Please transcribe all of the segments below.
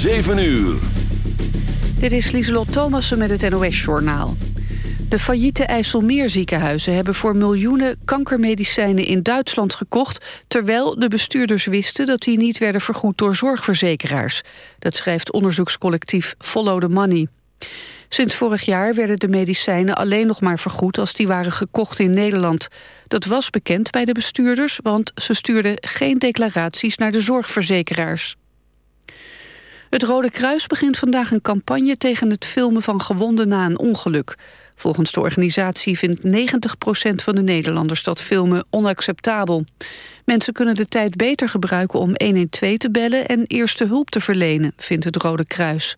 7 uur. Dit is Lieselot Thomassen met het NOS-journaal. De failliete IJsselmeerziekenhuizen hebben voor miljoenen kankermedicijnen in Duitsland gekocht, terwijl de bestuurders wisten dat die niet werden vergoed door zorgverzekeraars. Dat schrijft onderzoekscollectief Follow the Money. Sinds vorig jaar werden de medicijnen alleen nog maar vergoed als die waren gekocht in Nederland. Dat was bekend bij de bestuurders, want ze stuurden geen declaraties naar de zorgverzekeraars. Het Rode Kruis begint vandaag een campagne tegen het filmen van gewonden na een ongeluk. Volgens de organisatie vindt 90% van de Nederlanders dat filmen onacceptabel. Mensen kunnen de tijd beter gebruiken om 112 te bellen en eerste hulp te verlenen, vindt het Rode Kruis.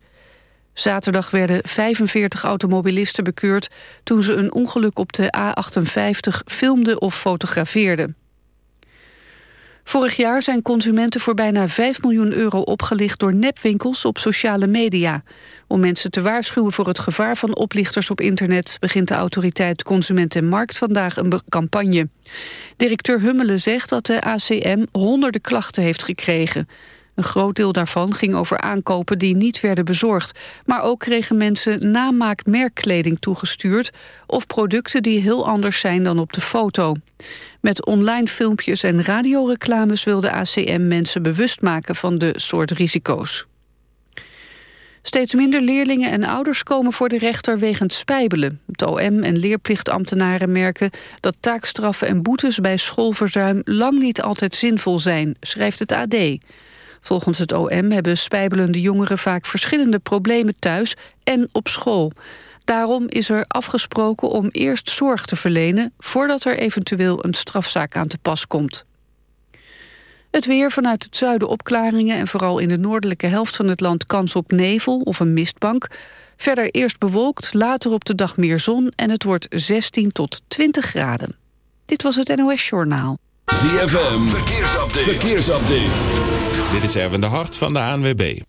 Zaterdag werden 45 automobilisten bekeurd toen ze een ongeluk op de A58 filmden of fotografeerden. Vorig jaar zijn consumenten voor bijna 5 miljoen euro opgelicht door nepwinkels op sociale media. Om mensen te waarschuwen voor het gevaar van oplichters op internet... begint de autoriteit Consument en Markt vandaag een campagne. Directeur Hummelen zegt dat de ACM honderden klachten heeft gekregen. Een groot deel daarvan ging over aankopen die niet werden bezorgd. Maar ook kregen mensen namaak merkkleding toegestuurd... of producten die heel anders zijn dan op de foto. Met online filmpjes en radioreclames wil de ACM mensen bewust maken van de soort risico's. Steeds minder leerlingen en ouders komen voor de rechter wegens spijbelen. Het OM en leerplichtambtenaren merken dat taakstraffen en boetes bij schoolverzuim lang niet altijd zinvol zijn, schrijft het AD. Volgens het OM hebben spijbelende jongeren vaak verschillende problemen thuis en op school. Daarom is er afgesproken om eerst zorg te verlenen... voordat er eventueel een strafzaak aan te pas komt. Het weer vanuit het zuiden opklaringen... en vooral in de noordelijke helft van het land kans op nevel of een mistbank. Verder eerst bewolkt, later op de dag meer zon... en het wordt 16 tot 20 graden. Dit was het NOS Journaal. ZFM, verkeersupdate. verkeersupdate. Dit is Erwin de Hart van de ANWB.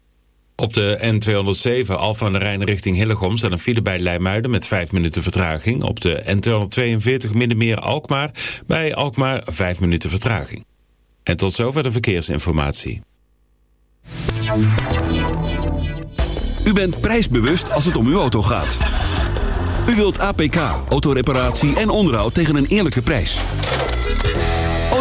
Op de N207 Alphen aan de Rijn richting Hillegom staat een file bij Leimuiden met 5 minuten vertraging. Op de N242 Middenmeer Alkmaar bij Alkmaar 5 minuten vertraging. En tot zover de verkeersinformatie. U bent prijsbewust als het om uw auto gaat. U wilt APK, autoreparatie en onderhoud tegen een eerlijke prijs.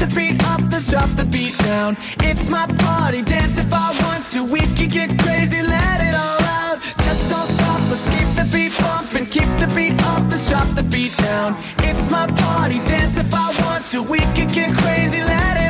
the beat up, let's drop the beat down. It's my party, dance if I want to. We can get crazy, let it all out. Just don't stop, let's keep the beat bumping, keep the beat up, let's drop the beat down. It's my party, dance if I want to. We can get crazy, let it